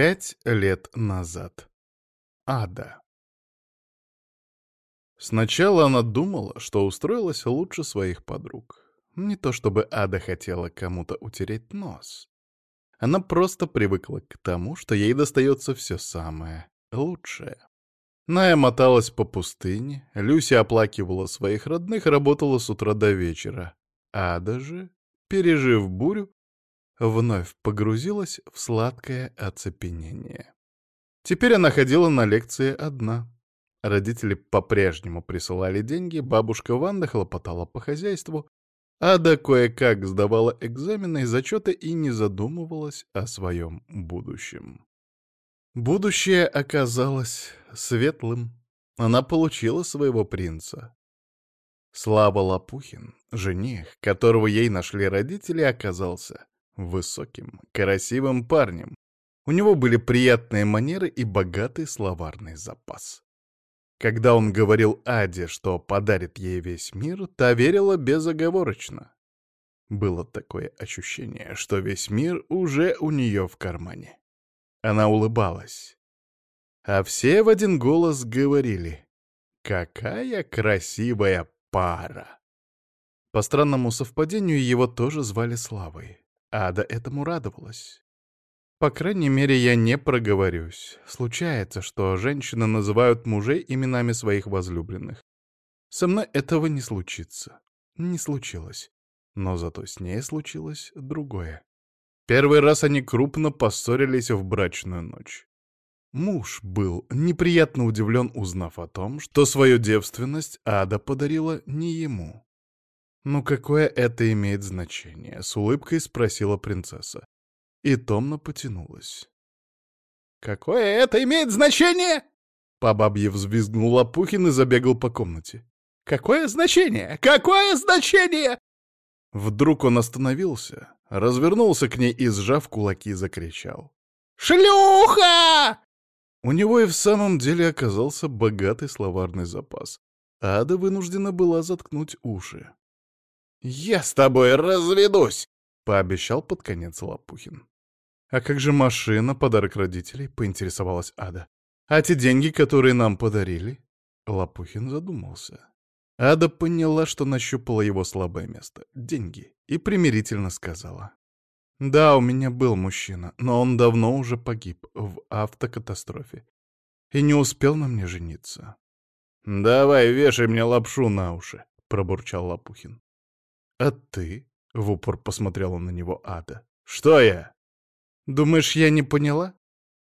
Пять лет назад. Ада. Сначала она думала, что устроилась лучше своих подруг. Не то чтобы Ада хотела кому-то утереть нос. Она просто привыкла к тому, что ей достается все самое лучшее. Ная моталась по пустыне, Люся оплакивала своих родных, работала с утра до вечера. Ада же, пережив бурю, вновь погрузилась в сладкое оцепенение. Теперь она ходила на лекции одна. Родители по-прежнему присылали деньги, бабушка Ванда хлопотала по хозяйству, Ада кое-как сдавала экзамены и зачеты и не задумывалась о своем будущем. Будущее оказалось светлым. Она получила своего принца. Слава Лопухин, жених, которого ей нашли родители, оказался высоким, красивым парнем. У него были приятные манеры и богатый словарный запас. Когда он говорил Аде, что подарит ей весь мир, та верила безоговорочно. Было такое ощущение, что весь мир уже у нее в кармане. Она улыбалась. А все в один голос говорили «Какая красивая пара!» По странному совпадению его тоже звали Славой. Ада этому радовалась. По крайней мере, я не проговорюсь. Случается, что женщины называют мужей именами своих возлюбленных. Со мной этого не случится. Не случилось. Но зато с ней случилось другое. Первый раз они крупно поссорились в брачную ночь. Муж был неприятно удивлен, узнав о том, что свою девственность Ада подарила не ему. «Ну какое это имеет значение?» — с улыбкой спросила принцесса. И томно потянулась. «Какое это имеет значение?» По бабье взвизгнул Лопухин и забегал по комнате. «Какое значение? Какое значение?» Вдруг он остановился, развернулся к ней и, сжав кулаки, закричал. «Шлюха!» У него и в самом деле оказался богатый словарный запас. Ада вынуждена была заткнуть уши. «Я с тобой разведусь!» — пообещал под конец Лопухин. «А как же машина, подарок родителей?» — поинтересовалась Ада. «А те деньги, которые нам подарили?» Лопухин задумался. Ада поняла, что нащупала его слабое место — деньги, и примирительно сказала. «Да, у меня был мужчина, но он давно уже погиб в автокатастрофе и не успел на мне жениться». «Давай, вешай мне лапшу на уши», — пробурчал Лопухин. «А ты?» — в упор посмотрела на него Ада. «Что я?» «Думаешь, я не поняла?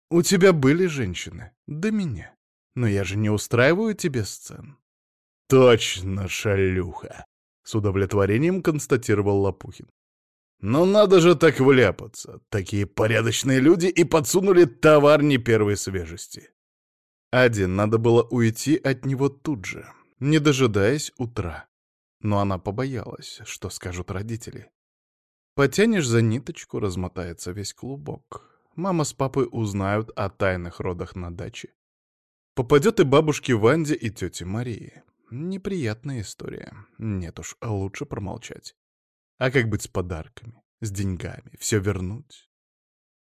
У тебя были женщины, до меня. Но я же не устраиваю тебе сцен». «Точно, шалюха!» — с удовлетворением констатировал Лопухин. «Но надо же так вляпаться. Такие порядочные люди и подсунули товар не первой свежести». Один надо было уйти от него тут же, не дожидаясь утра. Но она побоялась, что скажут родители. Потянешь за ниточку, размотается весь клубок. Мама с папой узнают о тайных родах на даче. Попадет и бабушке Ванде, и тете Марии. Неприятная история. Нет уж, лучше промолчать. А как быть с подарками, с деньгами, все вернуть?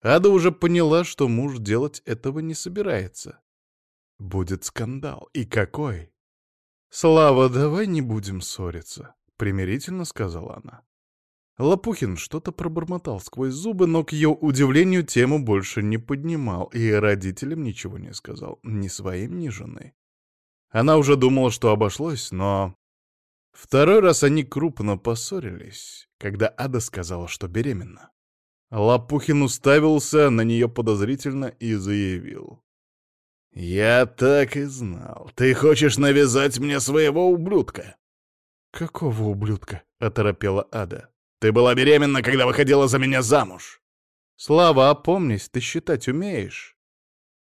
Ада уже поняла, что муж делать этого не собирается. Будет скандал. И какой? «Слава, давай не будем ссориться», — примирительно сказала она. Лопухин что-то пробормотал сквозь зубы, но к ее удивлению тему больше не поднимал и родителям ничего не сказал, ни своим, ни жены. Она уже думала, что обошлось, но... Второй раз они крупно поссорились, когда Ада сказала, что беременна. Лопухин уставился на нее подозрительно и заявил. «Я так и знал. Ты хочешь навязать мне своего ублюдка?» «Какого ублюдка?» — оторопела Ада. «Ты была беременна, когда выходила за меня замуж!» «Слава, опомнись, ты считать умеешь?»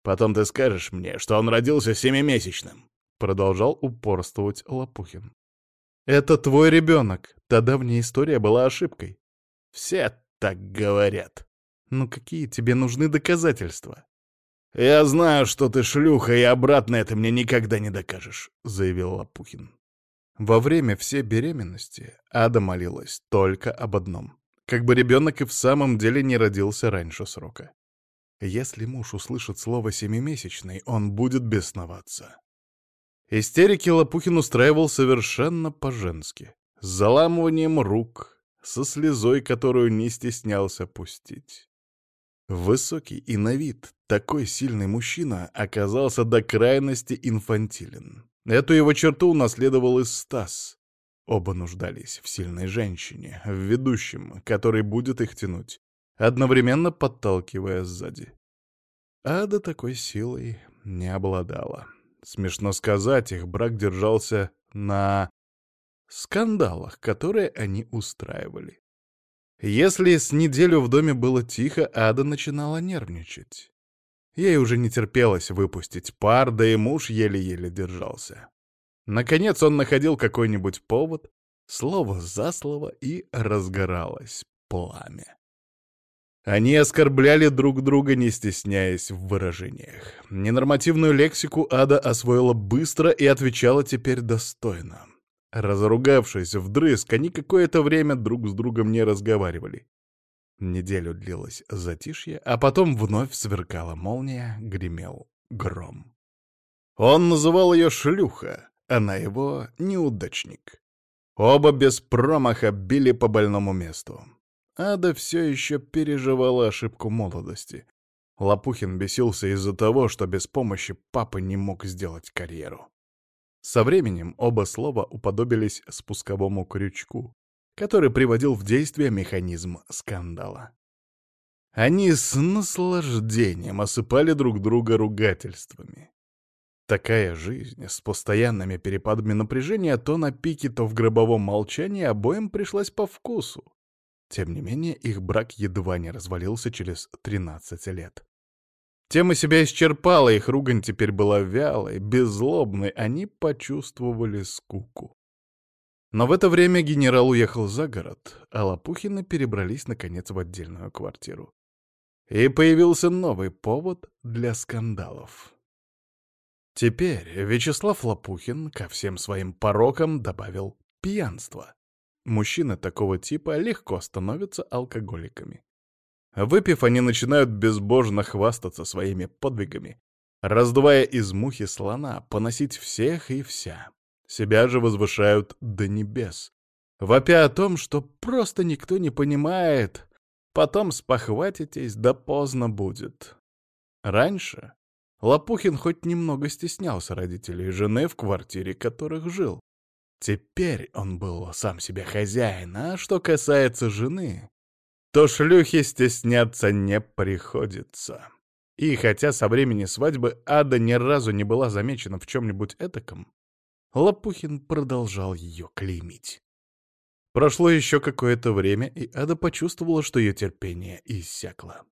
«Потом ты скажешь мне, что он родился семимесячным», — продолжал упорствовать Лопухин. «Это твой ребенок. Та давняя история была ошибкой». «Все так говорят». «Ну какие тебе нужны доказательства?» «Я знаю, что ты шлюха, и обратно это мне никогда не докажешь», — заявил Лопухин. Во время всей беременности Ада молилась только об одном. Как бы ребенок и в самом деле не родился раньше срока. Если муж услышит слово «семимесячный», он будет бесноваться. Истерики Лопухин устраивал совершенно по-женски, с заламыванием рук, со слезой, которую не стеснялся пустить. Высокий и на вид такой сильный мужчина оказался до крайности инфантилен. Эту его черту унаследовал и Стас. Оба нуждались в сильной женщине, в ведущем, который будет их тянуть, одновременно подталкивая сзади. Ада такой силой не обладала. Смешно сказать, их брак держался на скандалах, которые они устраивали. Если с неделю в доме было тихо, Ада начинала нервничать. Ей уже не терпелось выпустить пар, да и муж еле-еле держался. Наконец он находил какой-нибудь повод, слово за слово, и разгоралось пламя. Они оскорбляли друг друга, не стесняясь в выражениях. Ненормативную лексику Ада освоила быстро и отвечала теперь достойно. Разругавшись вдрызг, они какое-то время друг с другом не разговаривали. Неделю длилось затишье, а потом вновь сверкала молния, гремел гром. Он называл ее «шлюха», она его «неудачник». Оба без промаха били по больному месту. Ада все еще переживала ошибку молодости. Лопухин бесился из-за того, что без помощи папы не мог сделать карьеру. Со временем оба слова уподобились спусковому крючку, который приводил в действие механизм скандала. Они с наслаждением осыпали друг друга ругательствами. Такая жизнь с постоянными перепадами напряжения то на пике, то в гробовом молчании обоим пришлась по вкусу. Тем не менее, их брак едва не развалился через 13 лет. Тема себя исчерпала, их ругань теперь была вялой, беззлобной, они почувствовали скуку. Но в это время генерал уехал за город, а Лопухины перебрались, наконец, в отдельную квартиру. И появился новый повод для скандалов. Теперь Вячеслав Лопухин ко всем своим порокам добавил пьянство. Мужчины такого типа легко становятся алкоголиками. Выпив, они начинают безбожно хвастаться своими подвигами, раздувая из мухи слона, поносить всех и вся. Себя же возвышают до небес, вопя о том, что просто никто не понимает. Потом спохватитесь, да поздно будет. Раньше Лопухин хоть немного стеснялся родителей жены, в квартире которых жил. Теперь он был сам себе хозяин, а что касается жены, то шлюхи стесняться не приходится. И хотя со времени свадьбы Ада ни разу не была замечена в чем-нибудь этаком, Лопухин продолжал ее клеймить. Прошло еще какое-то время, и Ада почувствовала, что ее терпение иссякло.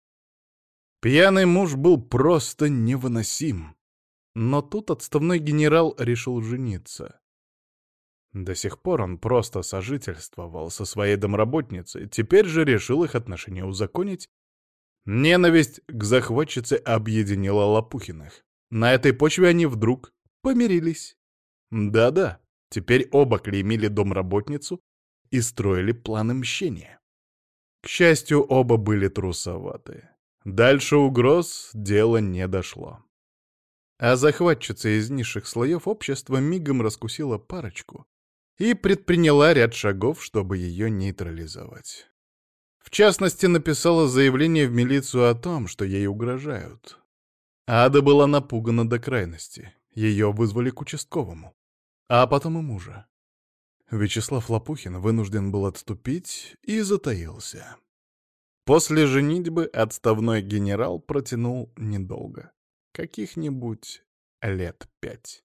Пьяный муж был просто невыносим. Но тут отставной генерал решил жениться. До сих пор он просто сожительствовал со своей домработницей, теперь же решил их отношения узаконить. Ненависть к захватчице объединила Лопухиных. На этой почве они вдруг помирились. Да-да, теперь оба клеймили домработницу и строили планы мщения. К счастью, оба были трусоваты. Дальше угроз дело не дошло. А захватчица из низших слоев общества мигом раскусила парочку, и предприняла ряд шагов, чтобы ее нейтрализовать. В частности, написала заявление в милицию о том, что ей угрожают. Ада была напугана до крайности. Ее вызвали к участковому. А потом и мужа. Вячеслав Лопухин вынужден был отступить и затаился. После женитьбы отставной генерал протянул недолго. Каких-нибудь лет пять.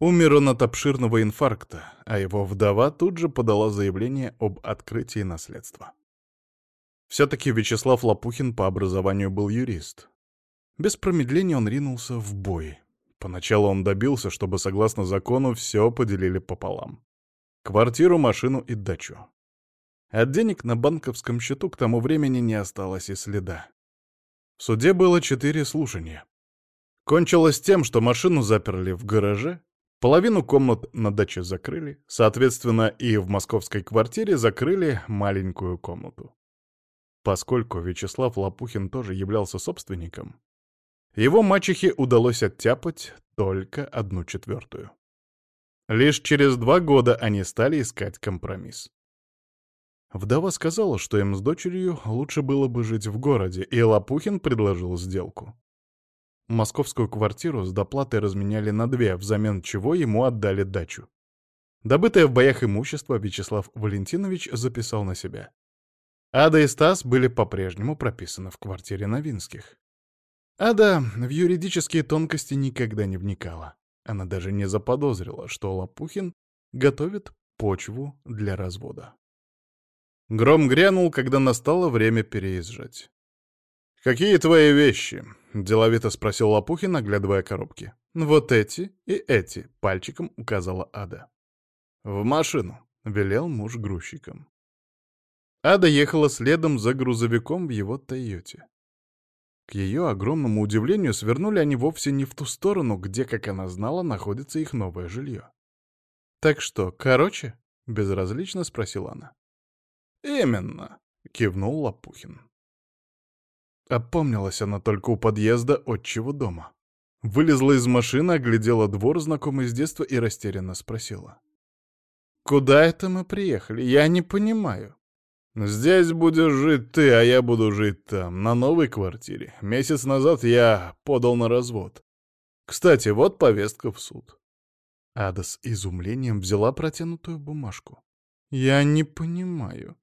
Умер он от обширного инфаркта, а его вдова тут же подала заявление об открытии наследства. Все-таки Вячеслав Лопухин по образованию был юрист. Без промедления он ринулся в бой. Поначалу он добился, чтобы, согласно закону, все поделили пополам. Квартиру, машину и дачу. От денег на банковском счету к тому времени не осталось и следа. В суде было четыре слушания. Кончилось тем, что машину заперли в гараже, Половину комнат на даче закрыли, соответственно, и в московской квартире закрыли маленькую комнату. Поскольку Вячеслав Лопухин тоже являлся собственником, его мачехе удалось оттяпать только одну четвертую. Лишь через два года они стали искать компромисс. Вдова сказала, что им с дочерью лучше было бы жить в городе, и Лопухин предложил сделку. Московскую квартиру с доплатой разменяли на две, взамен чего ему отдали дачу. Добытое в боях имущество Вячеслав Валентинович записал на себя. Ада и Стас были по-прежнему прописаны в квартире Новинских. Ада в юридические тонкости никогда не вникала. Она даже не заподозрила, что Лопухин готовит почву для развода. Гром грянул, когда настало время переезжать. «Какие твои вещи?» — деловито спросил Лопухин, оглядывая коробки. «Вот эти и эти», — пальчиком указала Ада. «В машину», — велел муж грузчиком. Ада ехала следом за грузовиком в его «Тойоте». К ее огромному удивлению, свернули они вовсе не в ту сторону, где, как она знала, находится их новое жилье. «Так что, короче?» — безразлично спросила она. «Именно», — кивнул Лопухин. Опомнилась она только у подъезда отчего дома. Вылезла из машины, оглядела двор, знакомый с детства, и растерянно спросила. «Куда это мы приехали? Я не понимаю». «Здесь будешь жить ты, а я буду жить там, на новой квартире. Месяц назад я подал на развод. Кстати, вот повестка в суд». Ада с изумлением взяла протянутую бумажку. «Я не понимаю».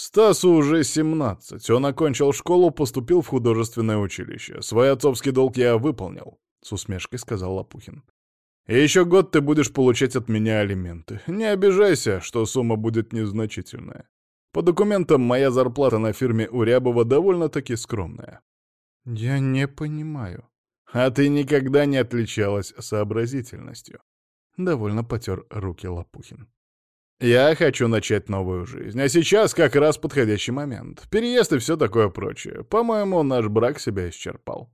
«Стасу уже семнадцать. Он окончил школу, поступил в художественное училище. Свой отцовский долг я выполнил», — с усмешкой сказал Лопухин. «И еще год ты будешь получать от меня алименты. Не обижайся, что сумма будет незначительная. По документам, моя зарплата на фирме Урябова довольно-таки скромная. Я не понимаю. А ты никогда не отличалась сообразительностью. Довольно потер руки Лопухин. Я хочу начать новую жизнь, а сейчас как раз подходящий момент. Переезд и все такое прочее. По-моему, наш брак себя исчерпал.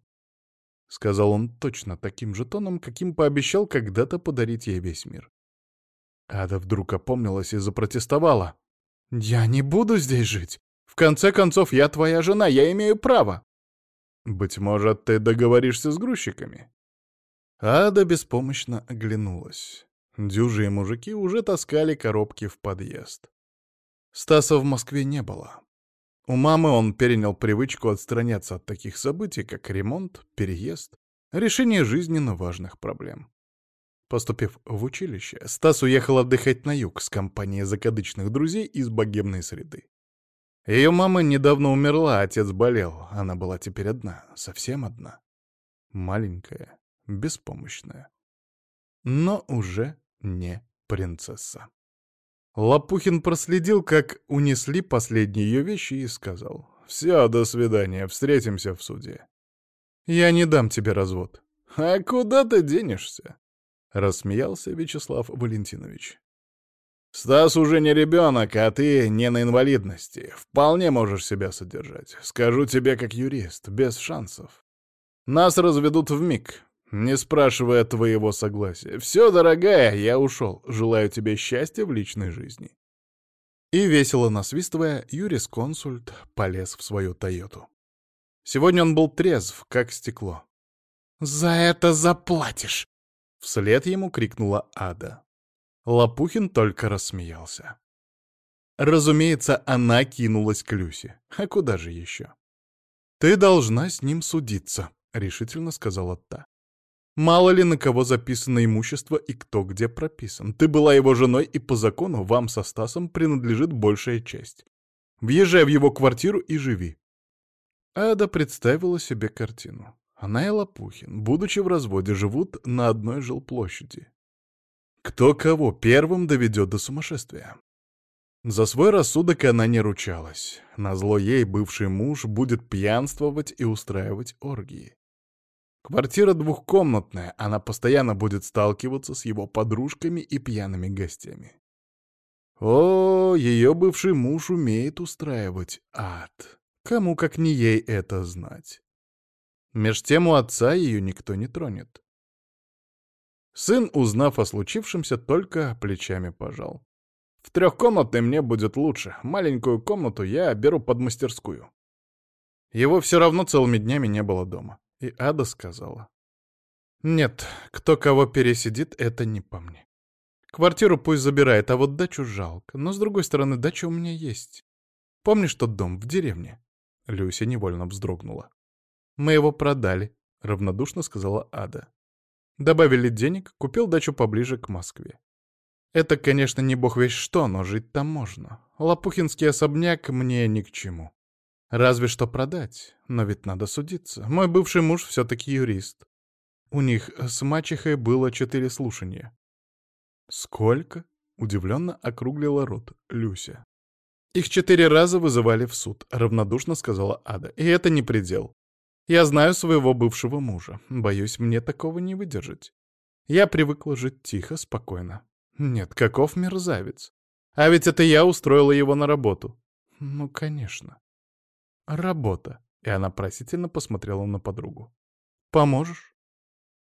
Сказал он точно таким же тоном, каким пообещал когда-то подарить ей весь мир. Ада вдруг опомнилась и запротестовала. «Я не буду здесь жить. В конце концов, я твоя жена, я имею право». «Быть может, ты договоришься с грузчиками?» Ада беспомощно оглянулась. Дюжи и мужики уже таскали коробки в подъезд. Стаса в Москве не было. У мамы он перенял привычку отстраняться от таких событий, как ремонт, переезд, решение жизненно важных проблем. Поступив в училище, Стас уехал отдыхать на юг с компанией закадычных друзей из богемной среды. Ее мама недавно умерла, отец болел. Она была теперь одна, совсем одна. Маленькая, беспомощная. Но уже не принцесса. Лопухин проследил, как унесли последние ее вещи и сказал. «Все, до свидания, встретимся в суде». «Я не дам тебе развод». «А куда ты денешься?» Рассмеялся Вячеслав Валентинович. «Стас уже не ребенок, а ты не на инвалидности. Вполне можешь себя содержать. Скажу тебе как юрист, без шансов. Нас разведут в миг, не спрашивая твоего согласия. Все, дорогая, я ушел. Желаю тебе счастья в личной жизни». И весело насвистывая, юрисконсульт полез в свою «Тойоту». Сегодня он был трезв, как стекло. «За это заплатишь!» Вслед ему крикнула Ада. Лопухин только рассмеялся. Разумеется, она кинулась к Люсе. А куда же еще? «Ты должна с ним судиться», — решительно сказала та. «Мало ли на кого записано имущество и кто где прописан. Ты была его женой, и по закону вам со Стасом принадлежит большая часть. Въезжай в его квартиру и живи». Ада представила себе картину. Она и Лопухин, будучи в разводе, живут на одной жилплощади. Кто кого первым доведет до сумасшествия? За свой рассудок она не ручалась. Назло ей бывший муж будет пьянствовать и устраивать оргии. Квартира двухкомнатная, она постоянно будет сталкиваться с его подружками и пьяными гостями. О, ее бывший муж умеет устраивать ад. Кому как не ей это знать. Меж тем у отца ее никто не тронет. Сын, узнав о случившемся, только плечами пожал. В трехкомнатной мне будет лучше. Маленькую комнату я беру под мастерскую. Его все равно целыми днями не было дома. И Ада сказала. Нет, кто кого пересидит, это не по мне. Квартиру пусть забирает, а вот дачу жалко. Но, с другой стороны, дача у меня есть. Помнишь тот дом в деревне? Люся невольно вздрогнула. Мы его продали, равнодушно сказала Ада. Добавили денег, купил дачу поближе к Москве. Это, конечно, не бог весь что, но жить там можно. Лопухинский особняк мне ни к чему. Разве что продать, но ведь надо судиться. Мой бывший муж все-таки юрист. У них с мачехой было четыре слушания. «Сколько?» — удивленно округлила рот Люся. «Их четыре раза вызывали в суд», — равнодушно сказала Ада. «И это не предел. Я знаю своего бывшего мужа. Боюсь, мне такого не выдержать. Я привыкла жить тихо, спокойно. Нет, каков мерзавец. А ведь это я устроила его на работу. Ну, конечно. Работа. И она просительно посмотрела на подругу. Поможешь?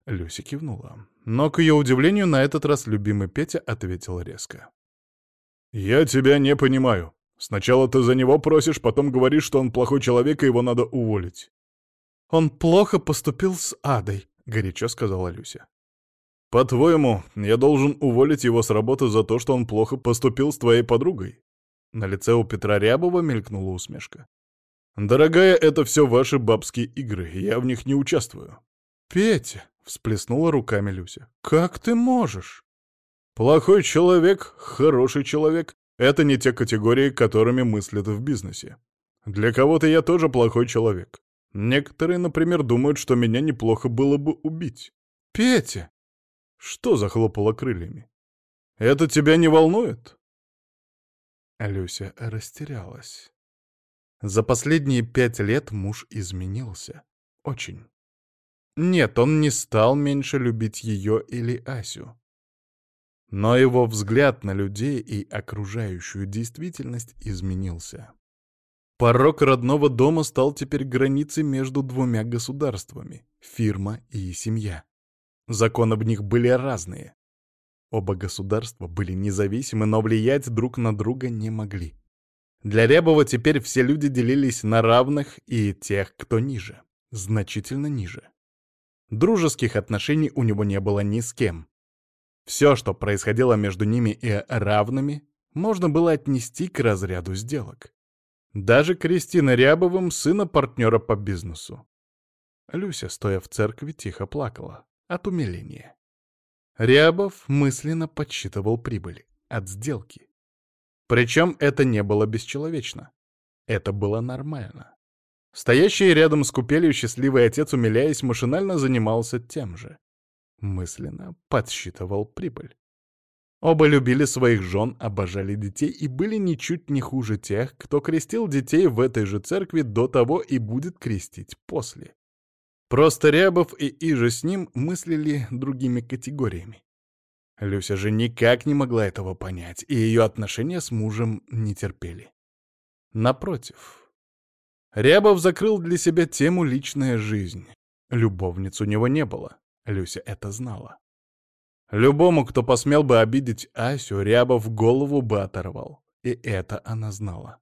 Люся кивнула. Но, к ее удивлению, на этот раз любимый Петя ответил резко. «Я тебя не понимаю. Сначала ты за него просишь, потом говоришь, что он плохой человек, и его надо уволить». «Он плохо поступил с Адой», — горячо сказала Люся. «По-твоему, я должен уволить его с работы за то, что он плохо поступил с твоей подругой?» На лице у Петра Рябова мелькнула усмешка. «Дорогая, это все ваши бабские игры, я в них не участвую». «Петя!» — всплеснула руками Люся. «Как ты можешь?» «Плохой человек, хороший человек — это не те категории, которыми мыслят в бизнесе. Для кого-то я тоже плохой человек. Некоторые, например, думают, что меня неплохо было бы убить. Петя!» «Что захлопало крыльями? Это тебя не волнует?» Люся растерялась. За последние пять лет муж изменился. Очень. Нет, он не стал меньше любить ее или Асю. Но его взгляд на людей и окружающую действительность изменился. Порог родного дома стал теперь границей между двумя государствами — фирма и семья. Законы в них были разные. Оба государства были независимы, но влиять друг на друга не могли. Для Рябова теперь все люди делились на равных и тех, кто ниже, значительно ниже. Дружеских отношений у него не было ни с кем. Все, что происходило между ними и равными, можно было отнести к разряду сделок. Даже Кристина Рябовым, сына партнера по бизнесу. Люся, стоя в церкви, тихо плакала от умиления. Рябов мысленно подсчитывал прибыль от сделки. Причем это не было бесчеловечно. Это было нормально. Стоящий рядом с купелью счастливый отец, умиляясь, машинально занимался тем же. Мысленно подсчитывал прибыль. Оба любили своих жен, обожали детей и были ничуть не хуже тех, кто крестил детей в этой же церкви до того и будет крестить после. Просто Рябов и Иже с ним мыслили другими категориями. Люся же никак не могла этого понять, и ее отношения с мужем не терпели. Напротив, Рябов закрыл для себя тему «личная жизнь». Любовниц у него не было. Люся это знала. Любому, кто посмел бы обидеть Асю, Рябов голову бы оторвал. И это она знала.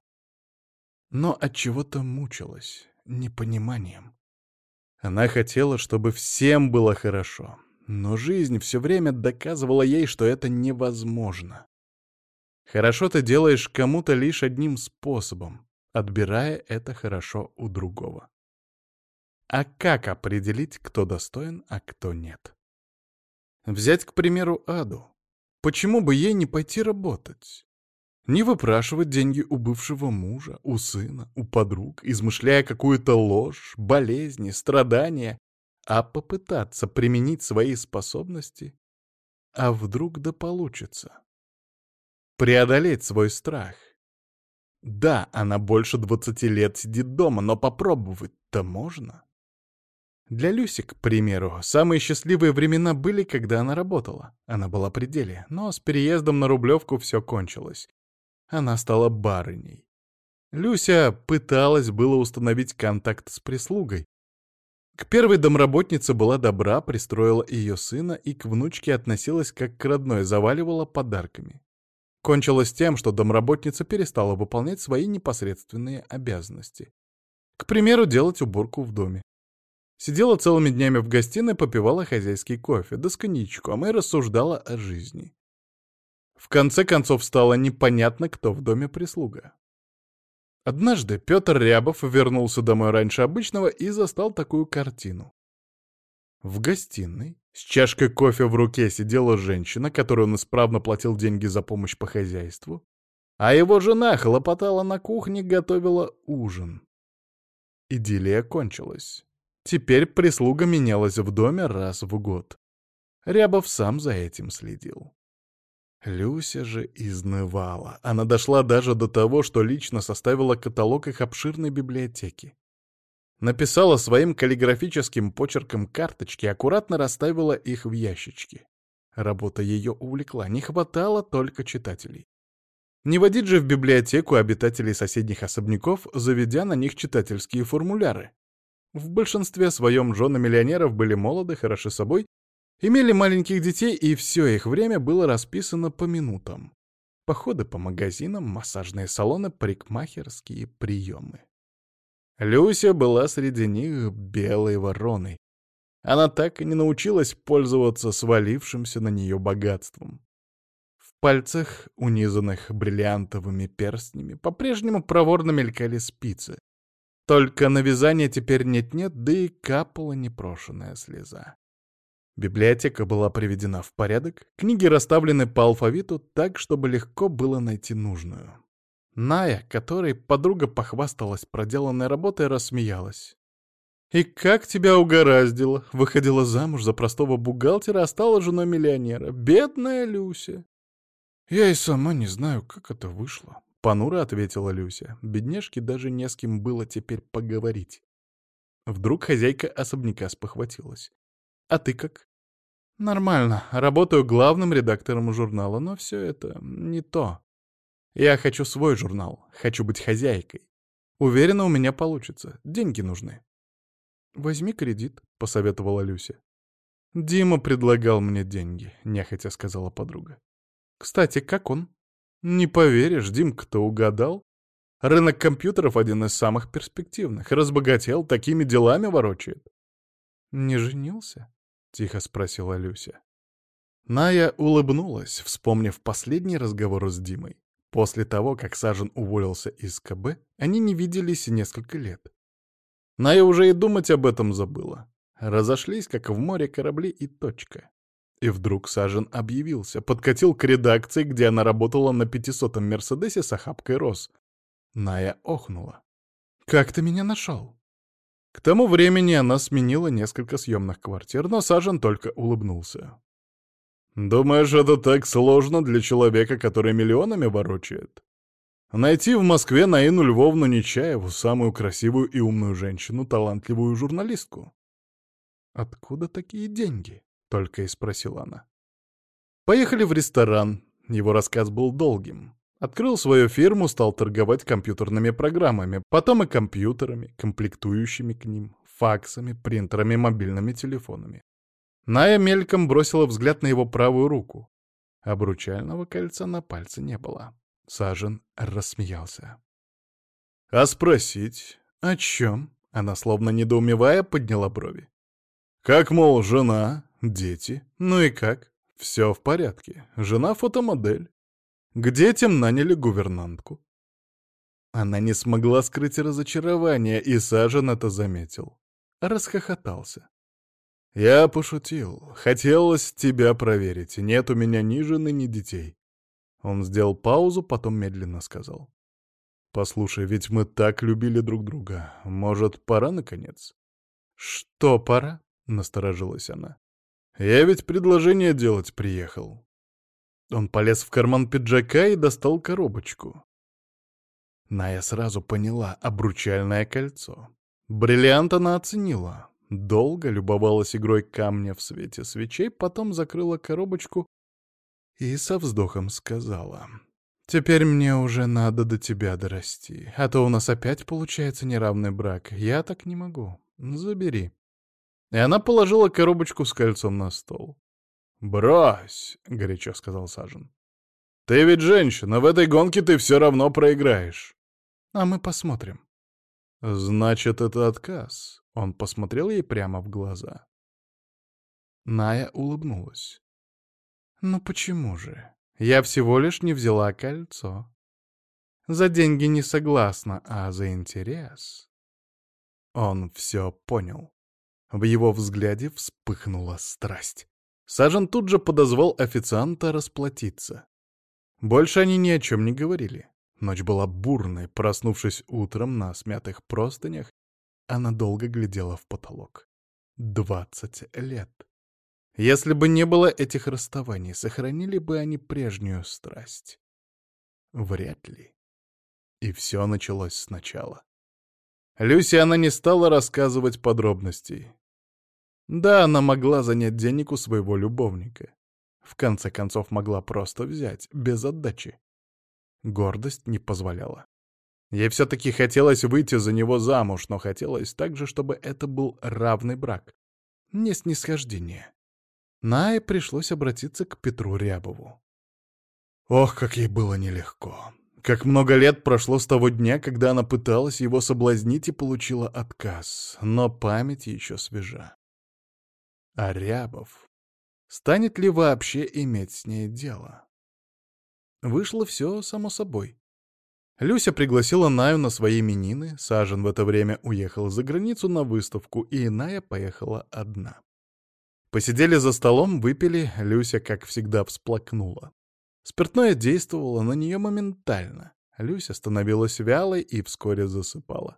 Но от чего то мучилась непониманием. Она хотела, чтобы всем было хорошо, но жизнь все время доказывала ей, что это невозможно. Хорошо ты делаешь кому-то лишь одним способом отбирая это хорошо у другого. А как определить, кто достоин, а кто нет? Взять, к примеру, Аду. Почему бы ей не пойти работать? Не выпрашивать деньги у бывшего мужа, у сына, у подруг, измышляя какую-то ложь, болезни, страдания, а попытаться применить свои способности? А вдруг да получится? Преодолеть свой страх, да, она больше 20 лет сидит дома, но попробовать-то можно. Для Люси, к примеру, самые счастливые времена были, когда она работала. Она была при деле, но с переездом на Рублевку все кончилось. Она стала барыней. Люся пыталась было установить контакт с прислугой. К первой домработнице была добра, пристроила ее сына и к внучке относилась как к родной, заваливала подарками. Кончилось тем, что домработница перестала выполнять свои непосредственные обязанности. К примеру, делать уборку в доме. Сидела целыми днями в гостиной, попивала хозяйский кофе, да с коньячком, и рассуждала о жизни. В конце концов стало непонятно, кто в доме прислуга. Однажды Петр Рябов вернулся домой раньше обычного и застал такую картину. В гостиной с чашкой кофе в руке сидела женщина, которой он исправно платил деньги за помощь по хозяйству, а его жена хлопотала на кухне, готовила ужин. Идиллия кончилась. Теперь прислуга менялась в доме раз в год. Рябов сам за этим следил. Люся же изнывала. Она дошла даже до того, что лично составила каталог их обширной библиотеки. Написала своим каллиграфическим почерком карточки, аккуратно расставила их в ящички. Работа ее увлекла, не хватало только читателей. Не водить же в библиотеку обитателей соседних особняков, заведя на них читательские формуляры. В большинстве своем жены миллионеров были молоды, хороши собой, имели маленьких детей, и все их время было расписано по минутам. Походы по магазинам, массажные салоны, парикмахерские приемы. Люся была среди них белой вороной. Она так и не научилась пользоваться свалившимся на нее богатством. В пальцах, унизанных бриллиантовыми перстнями, по-прежнему проворно мелькали спицы. Только на вязание теперь нет-нет, да и капала непрошенная слеза. Библиотека была приведена в порядок, книги расставлены по алфавиту так, чтобы легко было найти нужную. Ная, которой подруга похвасталась проделанной работой, рассмеялась. «И как тебя угораздило? Выходила замуж за простого бухгалтера, а стала женой миллионера. Бедная Люся!» «Я и сама не знаю, как это вышло», — понуро ответила Люся. Бедняжке даже не с кем было теперь поговорить. Вдруг хозяйка особняка спохватилась. «А ты как?» «Нормально. Работаю главным редактором журнала, но все это не то. Я хочу свой журнал, хочу быть хозяйкой. Уверена, у меня получится. Деньги нужны. Возьми кредит, посоветовала Люся. Дима предлагал мне деньги, нехотя сказала подруга. Кстати, как он? Не поверишь, Димка-то угадал. Рынок компьютеров один из самых перспективных. Разбогател, такими делами ворочает. Не женился? Тихо спросила Люся. Ная улыбнулась, вспомнив последний разговор с Димой. После того, как Сажен уволился из КБ, они не виделись несколько лет. Ная уже и думать об этом забыла. Разошлись, как в море корабли, и точка. И вдруг Сажен объявился, подкатил к редакции, где она работала на пятисотом Мерседесе с охапкой роз. Ная охнула. «Как ты меня нашел?» К тому времени она сменила несколько съемных квартир, но Сажен только улыбнулся. Думаешь, это так сложно для человека, который миллионами ворочает? Найти в Москве Наину Львовну Нечаеву, самую красивую и умную женщину, талантливую журналистку. «Откуда такие деньги?» — только и спросила она. Поехали в ресторан. Его рассказ был долгим. Открыл свою фирму, стал торговать компьютерными программами, потом и компьютерами, комплектующими к ним, факсами, принтерами, мобильными телефонами. Ная мельком бросила взгляд на его правую руку. Обручального кольца на пальце не было. Сажен рассмеялся. «А спросить? О чем?» Она, словно недоумевая, подняла брови. «Как, мол, жена, дети? Ну и как? Все в порядке. Жена фотомодель. К детям наняли гувернантку». Она не смогла скрыть разочарование, и Сажен это заметил. Расхохотался. «Я пошутил. Хотелось тебя проверить. Нет у меня ни жены, ни детей». Он сделал паузу, потом медленно сказал. «Послушай, ведь мы так любили друг друга. Может, пора, наконец?» «Что пора?» — насторожилась она. «Я ведь предложение делать приехал». Он полез в карман пиджака и достал коробочку. Ная сразу поняла — обручальное кольцо. Бриллиант она оценила. Долго любовалась игрой камня в свете свечей, потом закрыла коробочку и со вздохом сказала. «Теперь мне уже надо до тебя дорасти, а то у нас опять получается неравный брак. Я так не могу. Забери». И она положила коробочку с кольцом на стол. «Брось!» — горячо сказал Сажен. Ты ведь женщина, в этой гонке ты все равно проиграешь. А мы посмотрим. Значит, это отказ. Он посмотрел ей прямо в глаза. Ная улыбнулась. «Ну почему же? Я всего лишь не взяла кольцо. За деньги не согласна, а за интерес...» Он все понял. В его взгляде вспыхнула страсть. Сажен тут же подозвал официанта расплатиться. Больше они ни о чем не говорили. Ночь была бурной, проснувшись утром на смятых простынях, она долго глядела в потолок. Двадцать лет. Если бы не было этих расставаний, сохранили бы они прежнюю страсть? Вряд ли. И все началось сначала. Люси она не стала рассказывать подробностей. Да, она могла занять денег у своего любовника. В конце концов, могла просто взять, без отдачи. Гордость не позволяла. Ей все-таки хотелось выйти за него замуж, но хотелось также, чтобы это был равный брак. Не снисхождение. Нае пришлось обратиться к Петру Рябову. Ох, как ей было нелегко. Как много лет прошло с того дня, когда она пыталась его соблазнить и получила отказ, но память еще свежа. А. Станет ли вообще иметь с ней дело? Вышло все само собой. Люся пригласила Наю на свои именины, Сажен в это время уехал за границу на выставку, и Ная поехала одна. Посидели за столом, выпили, Люся, как всегда, всплакнула. Спиртное действовало на нее моментально. Люся становилась вялой и вскоре засыпала.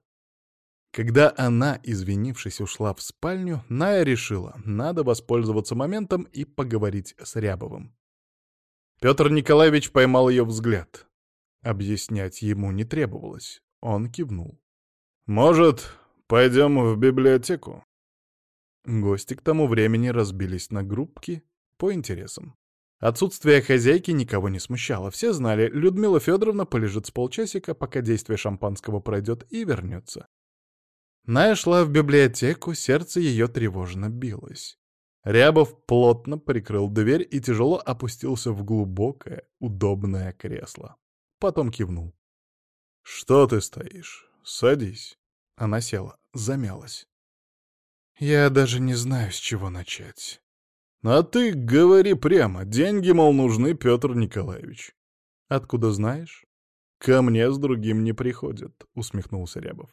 Когда она, извинившись, ушла в спальню, Ная решила, надо воспользоваться моментом и поговорить с Рябовым. Петр Николаевич поймал ее взгляд. Объяснять ему не требовалось. Он кивнул. «Может, пойдем в библиотеку?» Гости к тому времени разбились на группки по интересам. Отсутствие хозяйки никого не смущало. Все знали, Людмила Федоровна полежит с полчасика, пока действие шампанского пройдет, и вернется. Ная шла в библиотеку, сердце ее тревожно билось. Рябов плотно прикрыл дверь и тяжело опустился в глубокое, удобное кресло. Потом кивнул. «Что ты стоишь? Садись». Она села, замялась. «Я даже не знаю, с чего начать». «А ты говори прямо. Деньги, мол, нужны, Петр Николаевич». «Откуда знаешь?» «Ко мне с другим не приходят», — усмехнулся Рябов.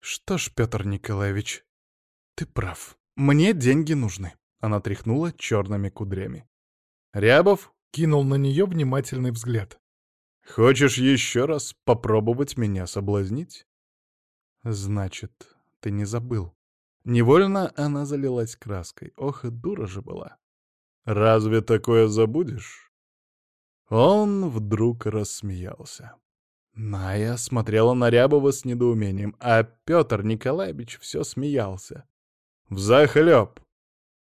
«Что ж, Петр Николаевич, ты прав. Мне деньги нужны». Она тряхнула черными кудрями. Рябов кинул на нее внимательный взгляд. Хочешь еще раз попробовать меня соблазнить? Значит, ты не забыл. Невольно она залилась краской. Ох, и дура же была. Разве такое забудешь? Он вдруг рассмеялся. Ная смотрела на Рябова с недоумением, а Петр Николаевич все смеялся. Взахлеб!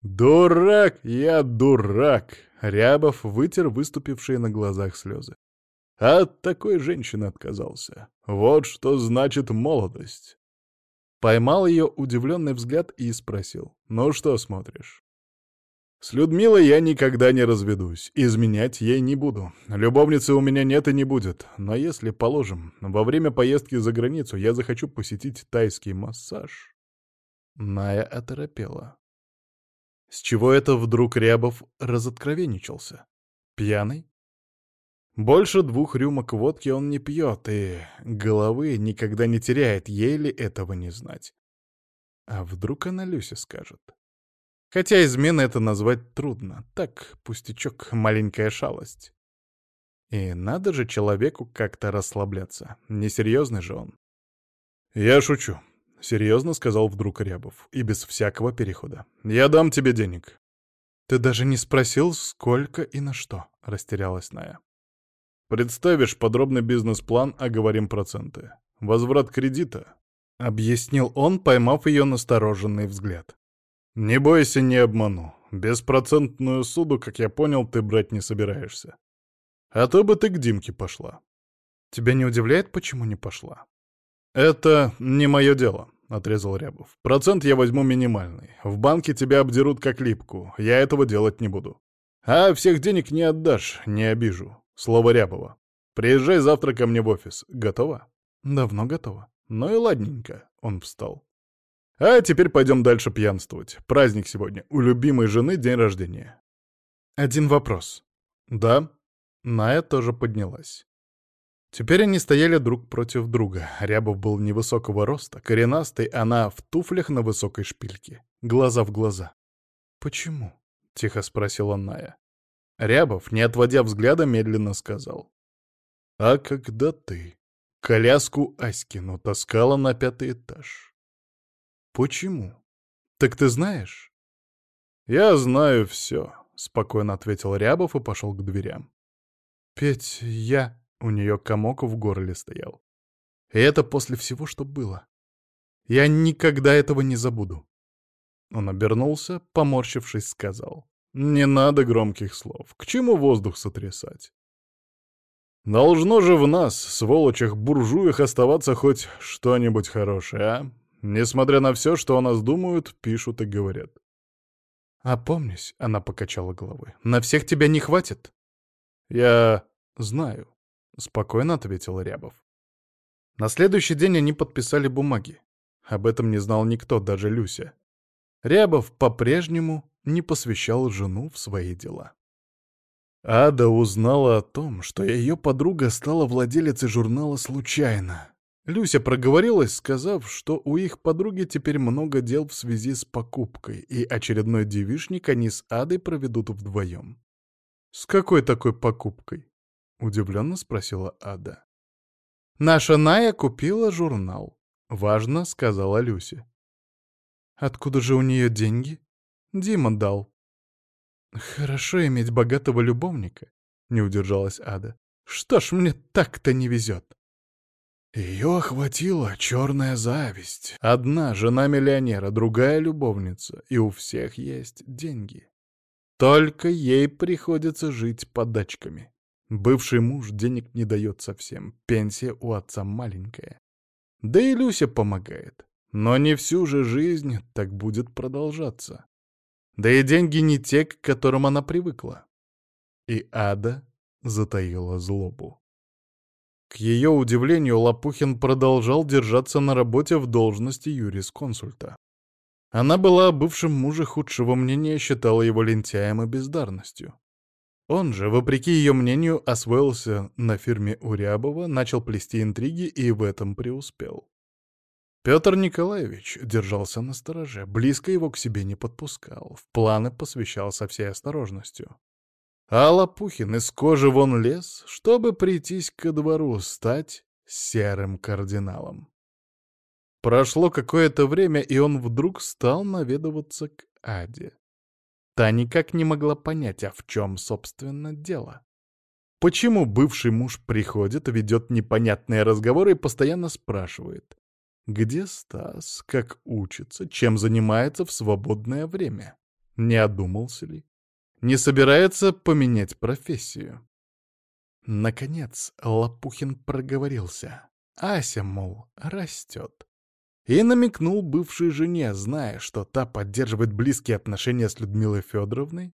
«Дурак! Я дурак!» Рябов вытер выступившие на глазах слезы. От такой женщины отказался. Вот что значит молодость. Поймал ее удивленный взгляд и спросил. «Ну что смотришь?» «С Людмилой я никогда не разведусь. Изменять ей не буду. Любовницы у меня нет и не будет. Но если, положим, во время поездки за границу я захочу посетить тайский массаж...» Ная оторопела. С чего это вдруг Рябов разоткровенничался? Пьяный? Больше двух рюмок водки он не пьет, и головы никогда не теряет, ей ли этого не знать. А вдруг она Люсе скажет? Хотя измена это назвать трудно. Так, пустячок, маленькая шалость. И надо же человеку как-то расслабляться. Несерьезный же он. «Я шучу», — серьезно сказал вдруг Рябов, и без всякого перехода. «Я дам тебе денег». «Ты даже не спросил, сколько и на что», — растерялась Ная. Представишь подробный бизнес-план, а говорим проценты. Возврат кредита, — объяснил он, поймав ее настороженный взгляд. Не бойся, не обману. Беспроцентную суду, как я понял, ты брать не собираешься. А то бы ты к Димке пошла. Тебя не удивляет, почему не пошла? Это не мое дело, — отрезал Рябов. Процент я возьму минимальный. В банке тебя обдерут как липку. Я этого делать не буду. А всех денег не отдашь, не обижу. Слово Рябова. Приезжай завтра ко мне в офис. Готово? Давно готово. Ну и ладненько. Он встал. А теперь пойдем дальше пьянствовать. Праздник сегодня. У любимой жены день рождения. Один вопрос. Да? Ная тоже поднялась. Теперь они стояли друг против друга. Рябов был невысокого роста, коренастый, она в туфлях на высокой шпильке. Глаза в глаза. «Почему?» — тихо спросила Ная. Рябов, не отводя взгляда, медленно сказал. «А когда ты коляску Аськину таскала на пятый этаж?» «Почему? Так ты знаешь?» «Я знаю все», — спокойно ответил Рябов и пошел к дверям. «Петь, я...» — у нее комок в горле стоял. «И это после всего, что было. Я никогда этого не забуду». Он обернулся, поморщившись, сказал. «Не надо громких слов. К чему воздух сотрясать? Должно же в нас, сволочах-буржуях, оставаться хоть что-нибудь хорошее, а? Несмотря на все, что о нас думают, пишут и говорят. «Опомнись», — она покачала головой, — «на всех тебя не хватит». «Я знаю», — спокойно ответил Рябов. На следующий день они подписали бумаги. Об этом не знал никто, даже Люся. Рябов по-прежнему не посвящал жену в свои дела. Ада узнала о том, что ее подруга стала владелицей журнала случайно. Люся проговорилась, сказав, что у их подруги теперь много дел в связи с покупкой, и очередной девишник они с Адой проведут вдвоем. «С какой такой покупкой?» — удивленно спросила Ада. «Наша Ная купила журнал», — важно сказала Люся. Откуда же у нее деньги? Дима дал. Хорошо иметь богатого любовника, не удержалась Ада. Что ж мне так-то не везет? Ее охватила черная зависть. Одна жена миллионера, другая любовница, и у всех есть деньги. Только ей приходится жить подачками. Бывший муж денег не дает совсем, пенсия у отца маленькая. Да и Люся помогает. Но не всю же жизнь так будет продолжаться. Да и деньги не те, к которым она привыкла. И Ада затаила злобу. К ее удивлению, Лопухин продолжал держаться на работе в должности юрисконсульта. Она была о бывшем муже худшего мнения, считала его лентяем и бездарностью. Он же, вопреки ее мнению, освоился на фирме Урябова, начал плести интриги и в этом преуспел. Петр Николаевич держался на стороже, близко его к себе не подпускал, в планы посвящал со всей осторожностью. А Лопухин из кожи вон лез, чтобы прийтись ко двору, стать серым кардиналом. Прошло какое-то время, и он вдруг стал наведываться к Аде. Та никак не могла понять, а в чем, собственно, дело. Почему бывший муж приходит, ведет непонятные разговоры и постоянно спрашивает, где Стас? Как учится? Чем занимается в свободное время? Не одумался ли? Не собирается поменять профессию? Наконец Лопухин проговорился. Ася, мол, растет. И намекнул бывшей жене, зная, что та поддерживает близкие отношения с Людмилой Федоровной.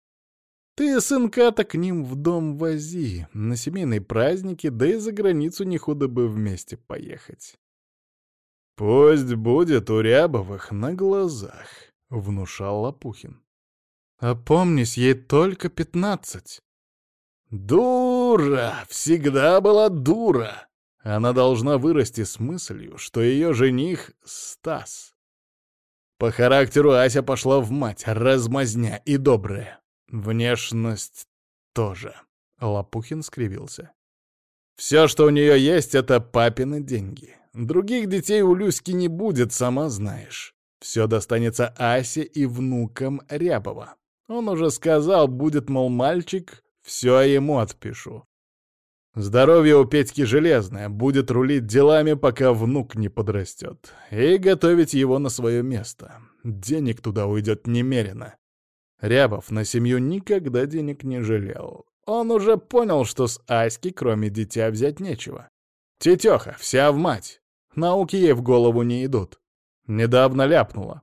Ты сынка-то к ним в дом вози, на семейные праздники, да и за границу не худо бы вместе поехать. «Пусть будет у Рябовых на глазах», — внушал Лопухин. «Опомнись, ей только пятнадцать». «Дура! Всегда была дура! Она должна вырасти с мыслью, что ее жених — Стас. По характеру Ася пошла в мать, размазня и добрая. Внешность тоже». Лопухин скривился. «Все, что у нее есть, — это папины деньги. Других детей у Люськи не будет, сама знаешь. Все достанется Асе и внукам Рябова. Он уже сказал, будет, мол, мальчик, все ему отпишу. Здоровье у Петьки железное, будет рулить делами, пока внук не подрастет, и готовить его на свое место. Денег туда уйдет немерено. Рябов на семью никогда денег не жалел. Он уже понял, что с Аськи кроме дитя взять нечего. Тетеха, вся в мать. Науки ей в голову не идут. Недавно ляпнула.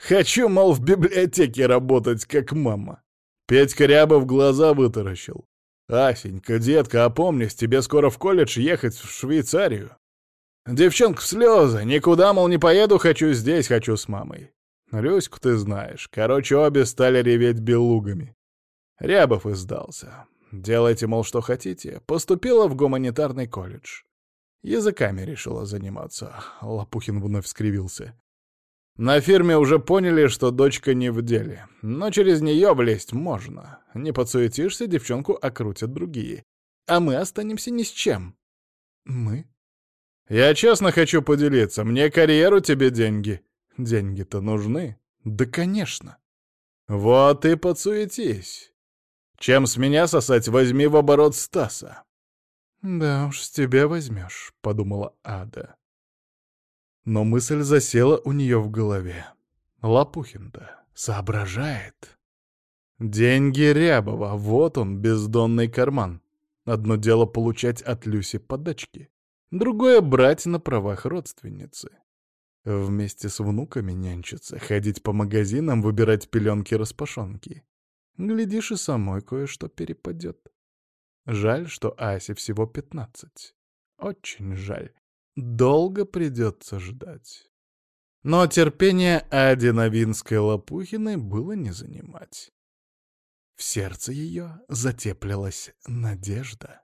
Хочу, мол, в библиотеке работать, как мама. Петька Рябов глаза вытаращил. «Асенька, детка, опомнись, тебе скоро в колледж ехать в Швейцарию. Девчонка в слезы, никуда, мол, не поеду, хочу здесь, хочу с мамой. Люську ты знаешь. Короче, обе стали реветь белугами. Рябов издался. Делайте, мол, что хотите. Поступила в гуманитарный колледж. Языками решила заниматься. Лопухин вновь скривился. На фирме уже поняли, что дочка не в деле. Но через нее влезть можно. Не подсуетишься, девчонку окрутят другие. А мы останемся ни с чем. Мы? Я честно хочу поделиться. Мне карьеру, тебе деньги. Деньги-то нужны. Да, конечно. Вот и подсуетись. Чем с меня сосать, возьми в оборот Стаса. «Да уж, с тебя возьмешь», — подумала Ада. Но мысль засела у нее в голове. Лопухин-то соображает. Деньги Рябова, вот он, бездонный карман. Одно дело получать от Люси подачки, другое — брать на правах родственницы. Вместе с внуками нянчиться, ходить по магазинам, выбирать пеленки-распашонки. Глядишь, и самой кое-что перепадет. Жаль, что Асе всего пятнадцать. Очень жаль. Долго придется ждать. Но терпение Ади Новинской-Лопухиной было не занимать. В сердце ее затеплилась надежда.